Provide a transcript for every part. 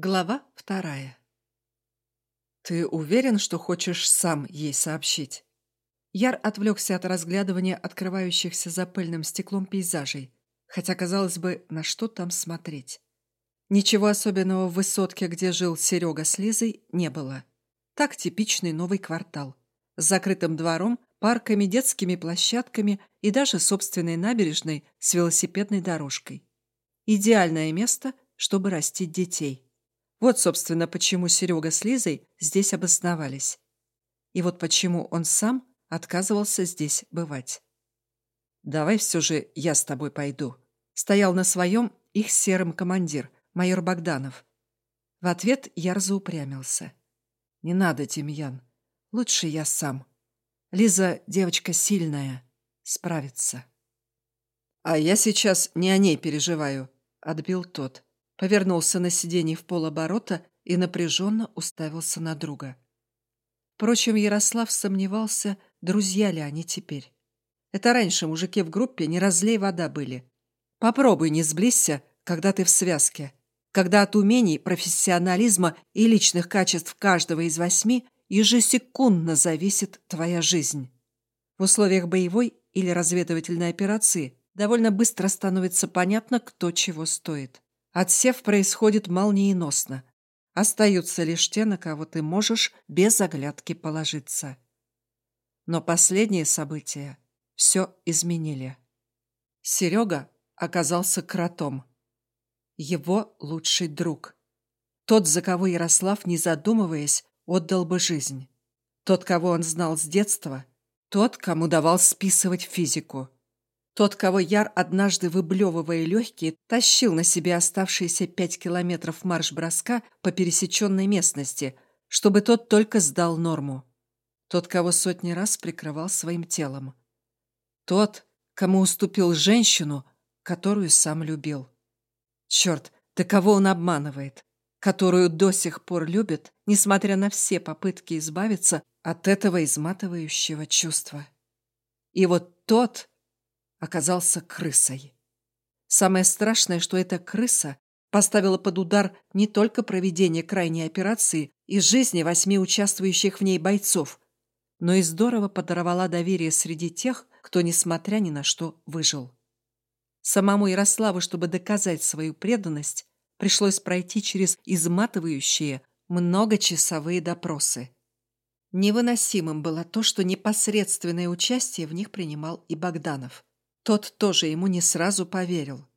Глава вторая. «Ты уверен, что хочешь сам ей сообщить?» Яр отвлекся от разглядывания открывающихся за пыльным стеклом пейзажей, хотя, казалось бы, на что там смотреть. Ничего особенного в высотке, где жил Серега с Лизой, не было. Так типичный новый квартал. С закрытым двором, парками, детскими площадками и даже собственной набережной с велосипедной дорожкой. Идеальное место, чтобы растить детей. Вот, собственно, почему Серега с Лизой здесь обосновались. И вот почему он сам отказывался здесь бывать. «Давай все же я с тобой пойду», — стоял на своем их серым командир, майор Богданов. В ответ Яр заупрямился. «Не надо, Тимьян. Лучше я сам. Лиза девочка сильная, справится». «А я сейчас не о ней переживаю», — отбил тот повернулся на сиденье в полоборота и напряженно уставился на друга. Впрочем, Ярослав сомневался, друзья ли они теперь. Это раньше мужики в группе не разлей вода были. Попробуй не сблизься, когда ты в связке. Когда от умений, профессионализма и личных качеств каждого из восьми ежесекундно зависит твоя жизнь. В условиях боевой или разведывательной операции довольно быстро становится понятно, кто чего стоит. Отсев происходит молниеносно. Остаются лишь те, на кого ты можешь без оглядки положиться. Но последние события все изменили. Серега оказался кротом. Его лучший друг. Тот, за кого Ярослав, не задумываясь, отдал бы жизнь. Тот, кого он знал с детства. Тот, кому давал списывать физику. Тот, кого Яр, однажды выблевывая легкие, тащил на себе оставшиеся пять километров марш-броска по пересеченной местности, чтобы тот только сдал норму. Тот, кого сотни раз прикрывал своим телом. Тот, кому уступил женщину, которую сам любил. Черт, да кого он обманывает? Которую до сих пор любит, несмотря на все попытки избавиться от этого изматывающего чувства. И вот тот, оказался крысой. Самое страшное, что эта крыса поставила под удар не только проведение крайней операции и жизни восьми участвующих в ней бойцов, но и здорово подорвала доверие среди тех, кто, несмотря ни на что, выжил. Самому Ярославу, чтобы доказать свою преданность, пришлось пройти через изматывающие многочасовые допросы. Невыносимым было то, что непосредственное участие в них принимал и Богданов. Тот тоже ему не сразу поверил.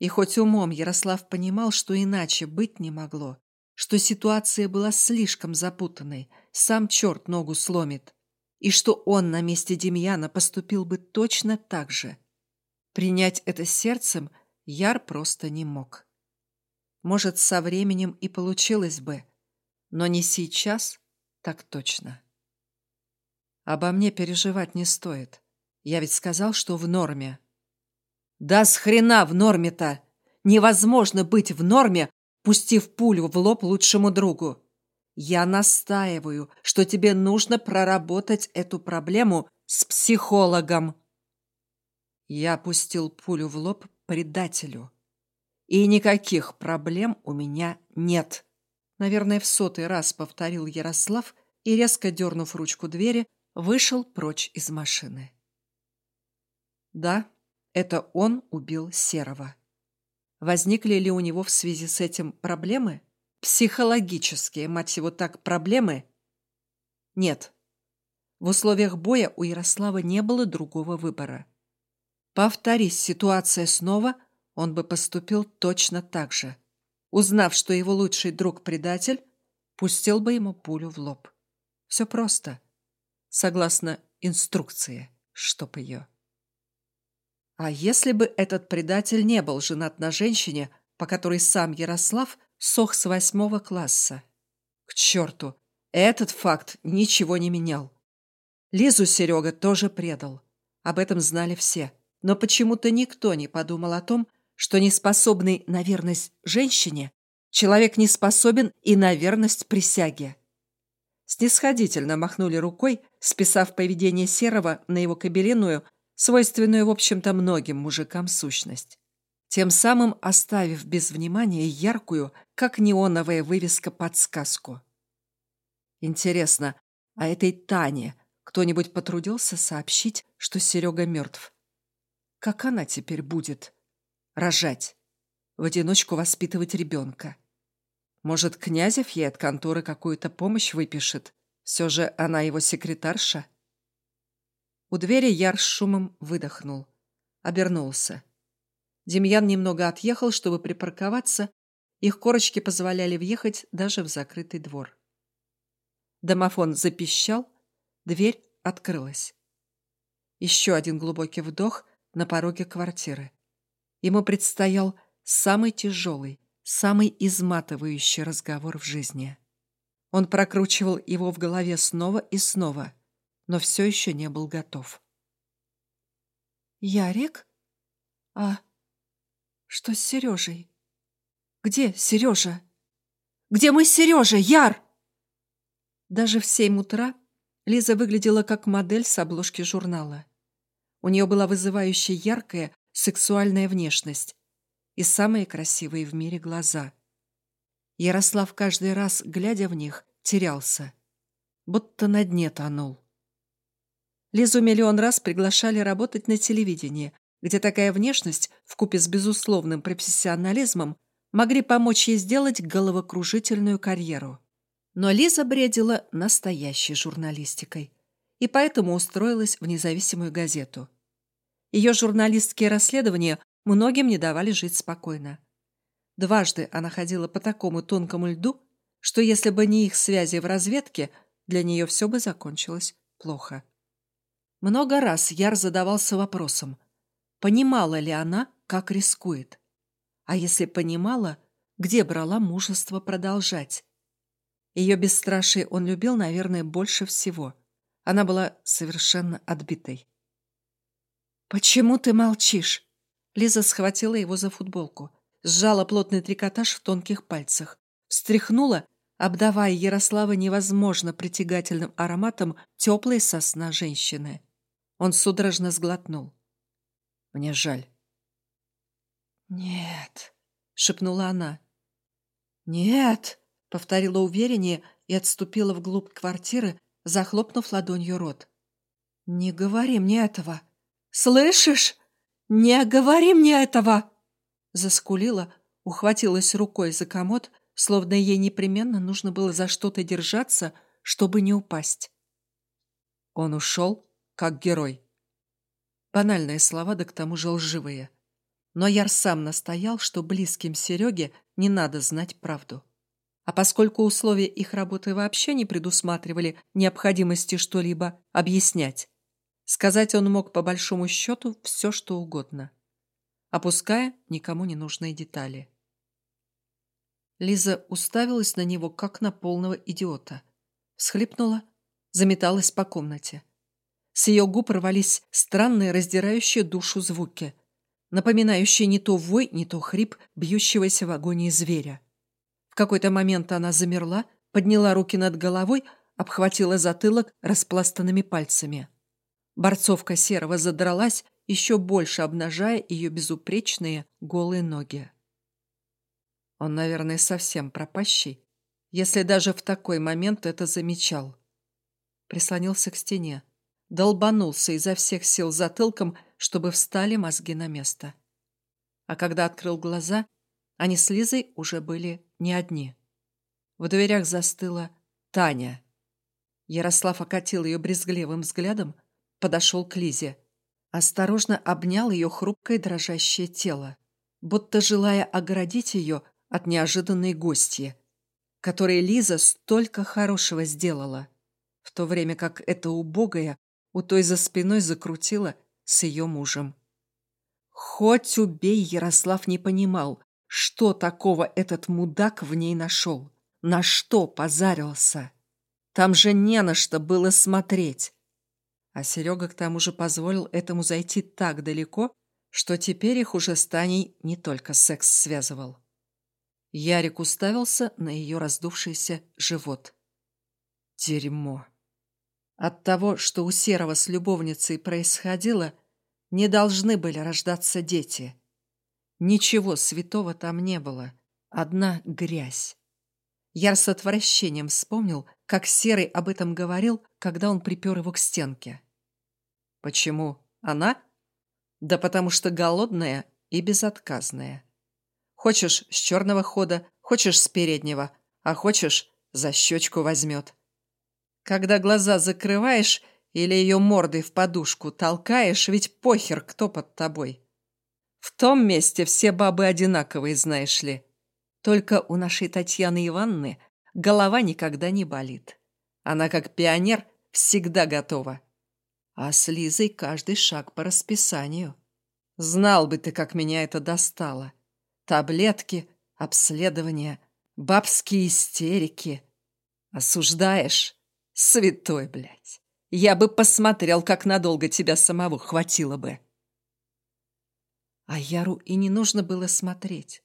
И хоть умом Ярослав понимал, что иначе быть не могло, что ситуация была слишком запутанной, сам черт ногу сломит, и что он на месте Демьяна поступил бы точно так же. Принять это сердцем Яр просто не мог. Может, со временем и получилось бы, но не сейчас, так точно. Обо мне переживать не стоит. Я ведь сказал, что в норме. Да с хрена в норме-то! Невозможно быть в норме, пустив пулю в лоб лучшему другу. Я настаиваю, что тебе нужно проработать эту проблему с психологом. Я пустил пулю в лоб предателю. И никаких проблем у меня нет. Наверное, в сотый раз повторил Ярослав и, резко дернув ручку двери, вышел прочь из машины. Да, это он убил Серого. Возникли ли у него в связи с этим проблемы? Психологические, мать его так, проблемы? Нет. В условиях боя у Ярослава не было другого выбора. Повторись ситуация снова, он бы поступил точно так же. Узнав, что его лучший друг предатель, пустил бы ему пулю в лоб. Все просто. Согласно инструкции, чтоб ее. А если бы этот предатель не был женат на женщине, по которой сам Ярослав сох с восьмого класса? К черту! Этот факт ничего не менял. Лизу Серега тоже предал. Об этом знали все. Но почему-то никто не подумал о том, что неспособный на верность женщине человек не способен и на верность присяге. Снисходительно махнули рукой, списав поведение Серого на его кабелиную, свойственную, в общем-то, многим мужикам сущность. тем самым оставив без внимания яркую, как неоновая вывеска, подсказку. Интересно, а этой Тане кто-нибудь потрудился сообщить, что Серега мертв? Как она теперь будет? Рожать. В одиночку воспитывать ребенка. Может, Князев ей от конторы какую-то помощь выпишет? Все же она его секретарша? У двери Яр с шумом выдохнул. Обернулся. Демьян немного отъехал, чтобы припарковаться. Их корочки позволяли въехать даже в закрытый двор. Домофон запищал, дверь открылась. Еще один глубокий вдох на пороге квартиры. Ему предстоял самый тяжелый, самый изматывающий разговор в жизни. Он прокручивал его в голове снова и снова, но все еще не был готов. «Ярик? А что с Сережей? Где Сережа? Где мы с Сережей, Яр?» Даже в семь утра Лиза выглядела как модель с обложки журнала. У нее была вызывающая яркая, сексуальная внешность и самые красивые в мире глаза. Ярослав каждый раз, глядя в них, терялся, будто на дне тонул. Лизу миллион раз приглашали работать на телевидении, где такая внешность, вкупе с безусловным профессионализмом, могли помочь ей сделать головокружительную карьеру. Но Лиза бредила настоящей журналистикой и поэтому устроилась в независимую газету. Ее журналистские расследования многим не давали жить спокойно. Дважды она ходила по такому тонкому льду, что если бы не их связи в разведке, для нее все бы закончилось плохо. Много раз Яр задавался вопросом, понимала ли она, как рискует. А если понимала, где брала мужество продолжать? Ее бесстрашие он любил, наверное, больше всего. Она была совершенно отбитой. «Почему ты молчишь?» Лиза схватила его за футболку, сжала плотный трикотаж в тонких пальцах, встряхнула, обдавая Ярослава невозможно притягательным ароматом теплой сосна женщины. Он судорожно сглотнул. «Мне жаль». «Нет», — шепнула она. «Нет», Повторила увереннее и отступила вглубь квартиры, захлопнув ладонью рот. «Не говори мне этого! Слышишь? Не говори мне этого!» Заскулила, ухватилась рукой за комод, словно ей непременно нужно было за что-то держаться, чтобы не упасть. Он ушел, как герой. Банальные слова, да к тому же лживые. Но Яр сам настоял, что близким Сереге не надо знать правду. А поскольку условия их работы вообще не предусматривали необходимости что-либо объяснять, сказать он мог по большому счету все, что угодно, опуская никому не нужные детали. Лиза уставилась на него, как на полного идиота. Всхлипнула, заметалась по комнате. С ее губ рвались странные, раздирающие душу звуки, напоминающие не то вой, не то хрип бьющегося в агонии зверя. В какой-то момент она замерла, подняла руки над головой, обхватила затылок распластанными пальцами. Борцовка серого задралась, еще больше обнажая ее безупречные голые ноги. Он, наверное, совсем пропащий, если даже в такой момент это замечал. Прислонился к стене, долбанулся изо всех сил затылком, чтобы встали мозги на место. А когда открыл глаза, они с Лизой уже были не одни. В дверях застыла Таня. Ярослав окатил ее брезгливым взглядом, подошел к Лизе. Осторожно обнял ее хрупкое дрожащее тело, будто желая оградить ее от неожиданной гостьи, которой Лиза столько хорошего сделала, в то время как эта убогая у той за спиной закрутила с ее мужем. Хоть убей, Ярослав не понимал, что такого этот мудак в ней нашел? На что позарился? Там же не на что было смотреть. А Серега к тому же позволил этому зайти так далеко, что теперь их уже с Таней не только секс связывал. Ярик уставился на ее раздувшийся живот. Дерьмо. От того, что у Серого с любовницей происходило, не должны были рождаться дети. Ничего святого там не было. Одна грязь. Яр с отвращением вспомнил, как Серый об этом говорил, когда он припер его к стенке. Почему она? Да потому что голодная и безотказная. Хочешь с черного хода, хочешь с переднего, а хочешь за щечку возьмет. Когда глаза закрываешь или ее мордой в подушку толкаешь, ведь похер, кто под тобой. В том месте все бабы одинаковые, знаешь ли. Только у нашей Татьяны Ивановны голова никогда не болит. Она, как пионер, всегда готова. А с Лизой каждый шаг по расписанию. Знал бы ты, как меня это достало. Таблетки, обследования, бабские истерики. Осуждаешь? Святой, блядь. Я бы посмотрел, как надолго тебя самого хватило бы. А Яру и не нужно было смотреть.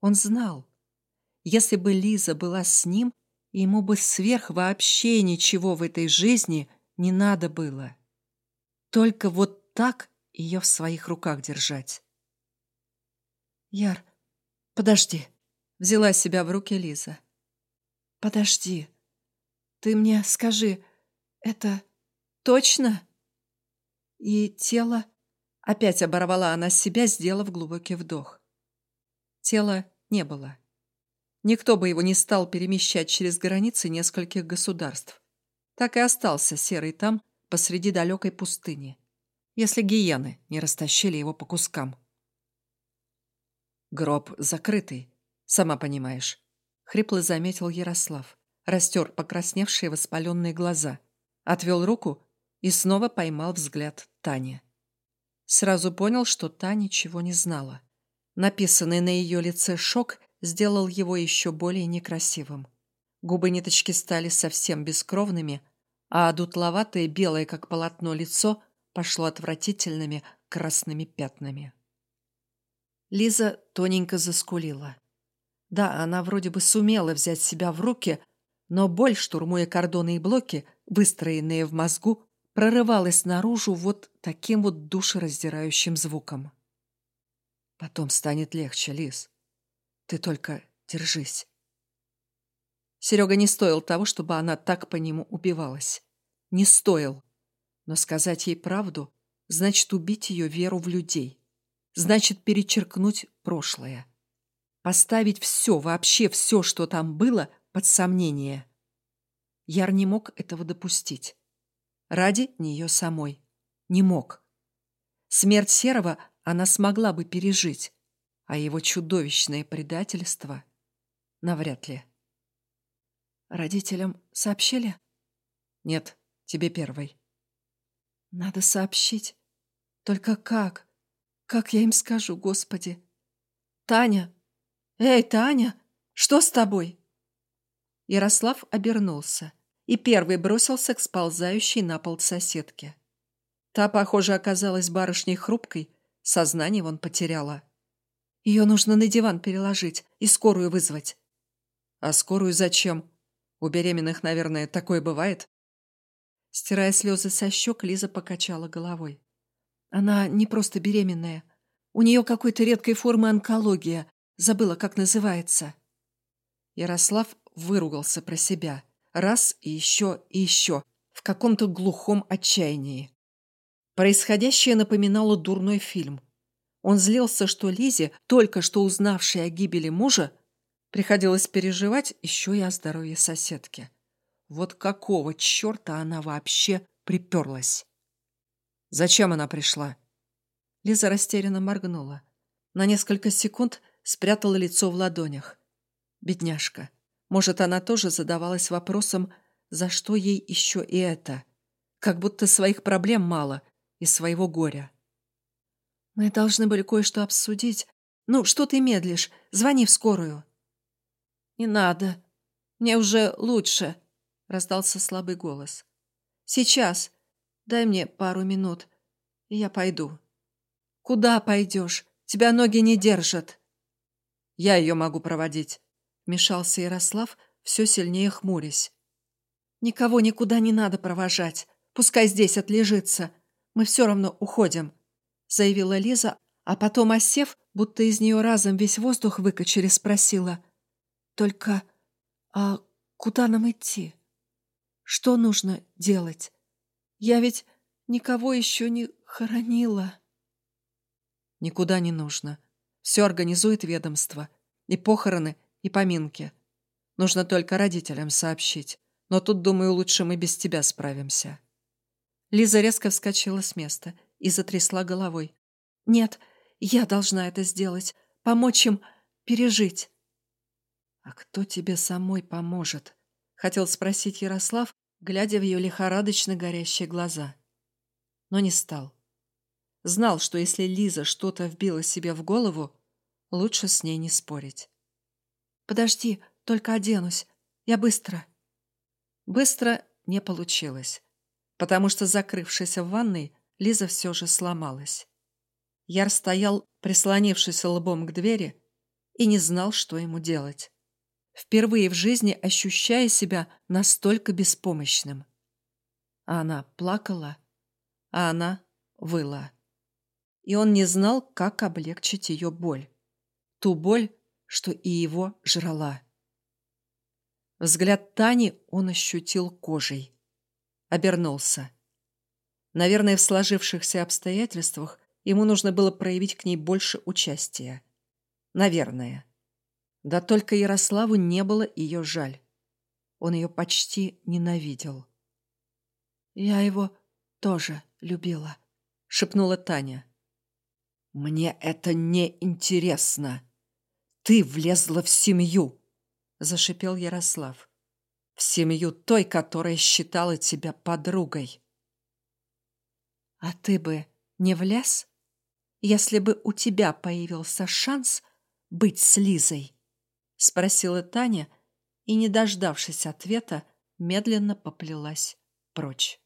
Он знал. Если бы Лиза была с ним, ему бы сверх вообще ничего в этой жизни не надо было. Только вот так ее в своих руках держать. «Яр, подожди», — взяла себя в руки Лиза. «Подожди. Ты мне скажи, это точно?» И тело... Опять оборвала она себя, сделав глубокий вдох. Тела не было. Никто бы его не стал перемещать через границы нескольких государств. Так и остался серый там, посреди далекой пустыни, если гиены не растащили его по кускам. Гроб закрытый, сама понимаешь, хрипло заметил Ярослав, растер покрасневшие воспаленные глаза, отвел руку и снова поймал взгляд Тани. Сразу понял, что та ничего не знала. Написанный на ее лице шок сделал его еще более некрасивым. Губы ниточки стали совсем бескровными, а дутловатое белое, как полотно, лицо пошло отвратительными красными пятнами. Лиза тоненько заскулила. Да, она вроде бы сумела взять себя в руки, но боль, штурмуя кордоны и блоки, выстроенные в мозгу, прорывалась наружу вот таким вот душераздирающим звуком. Потом станет легче, Лиз. Ты только держись. Серега не стоил того, чтобы она так по нему убивалась. Не стоил. Но сказать ей правду значит убить ее веру в людей. Значит перечеркнуть прошлое. Поставить все, вообще все, что там было, под сомнение. Яр не мог этого допустить. Ради нее самой. Не мог. Смерть Серого она смогла бы пережить, а его чудовищное предательство навряд ли. Родителям сообщили? Нет, тебе первой. Надо сообщить. Только как? Как я им скажу, Господи? Таня! Эй, Таня! Что с тобой? Ярослав обернулся и первый бросился к сползающей на пол соседке. Та, похоже, оказалась барышней хрупкой, сознание вон потеряла. Ее нужно на диван переложить и скорую вызвать. А скорую зачем? У беременных, наверное, такое бывает. Стирая слезы со щек, Лиза покачала головой. Она не просто беременная. У нее какой-то редкой формы онкология. Забыла, как называется. Ярослав выругался про себя. Раз и еще и еще. В каком-то глухом отчаянии. Происходящее напоминало дурной фильм. Он злился, что Лизе, только что узнавшей о гибели мужа, приходилось переживать еще и о здоровье соседки. Вот какого черта она вообще приперлась? Зачем она пришла? Лиза растерянно моргнула. На несколько секунд спрятала лицо в ладонях. Бедняжка. Может, она тоже задавалась вопросом, за что ей еще и это? Как будто своих проблем мало и своего горя. «Мы должны были кое-что обсудить. Ну, что ты медлишь? Звони в скорую». «Не надо. Мне уже лучше», — раздался слабый голос. «Сейчас. Дай мне пару минут, и я пойду». «Куда пойдешь? Тебя ноги не держат». «Я ее могу проводить», Мешался Ярослав, все сильнее хмурясь. «Никого никуда не надо провожать. Пускай здесь отлежится. Мы все равно уходим», — заявила Лиза, А потом, осев, будто из нее разом весь воздух выкачали, спросила. «Только, а куда нам идти? Что нужно делать? Я ведь никого еще не хоронила». «Никуда не нужно. Все организует ведомство. И похороны, и поминки. Нужно только родителям сообщить. Но тут, думаю, лучше мы без тебя справимся». Лиза резко вскочила с места и затрясла головой. «Нет, я должна это сделать. Помочь им пережить». «А кто тебе самой поможет?» — хотел спросить Ярослав, глядя в ее лихорадочно горящие глаза. Но не стал. Знал, что если Лиза что-то вбила себе в голову, лучше с ней не спорить. «Подожди, только оденусь. Я быстро». Быстро не получилось, потому что, закрывшись в ванной, Лиза все же сломалась. Яр стоял, прислонившись лбом к двери, и не знал, что ему делать. Впервые в жизни ощущая себя настолько беспомощным. А она плакала, а она выла. И он не знал, как облегчить ее боль. Ту боль, что и его жрала. Взгляд Тани он ощутил кожей. Обернулся. Наверное, в сложившихся обстоятельствах ему нужно было проявить к ней больше участия. Наверное. Да только Ярославу не было ее жаль. Он ее почти ненавидел. «Я его тоже любила», — шепнула Таня. «Мне это не интересно. Ты влезла в семью», — зашипел Ярослав. «В семью той, которая считала тебя подругой». «А ты бы не влез, если бы у тебя появился шанс быть с Лизой?» — спросила Таня и, не дождавшись ответа, медленно поплелась прочь.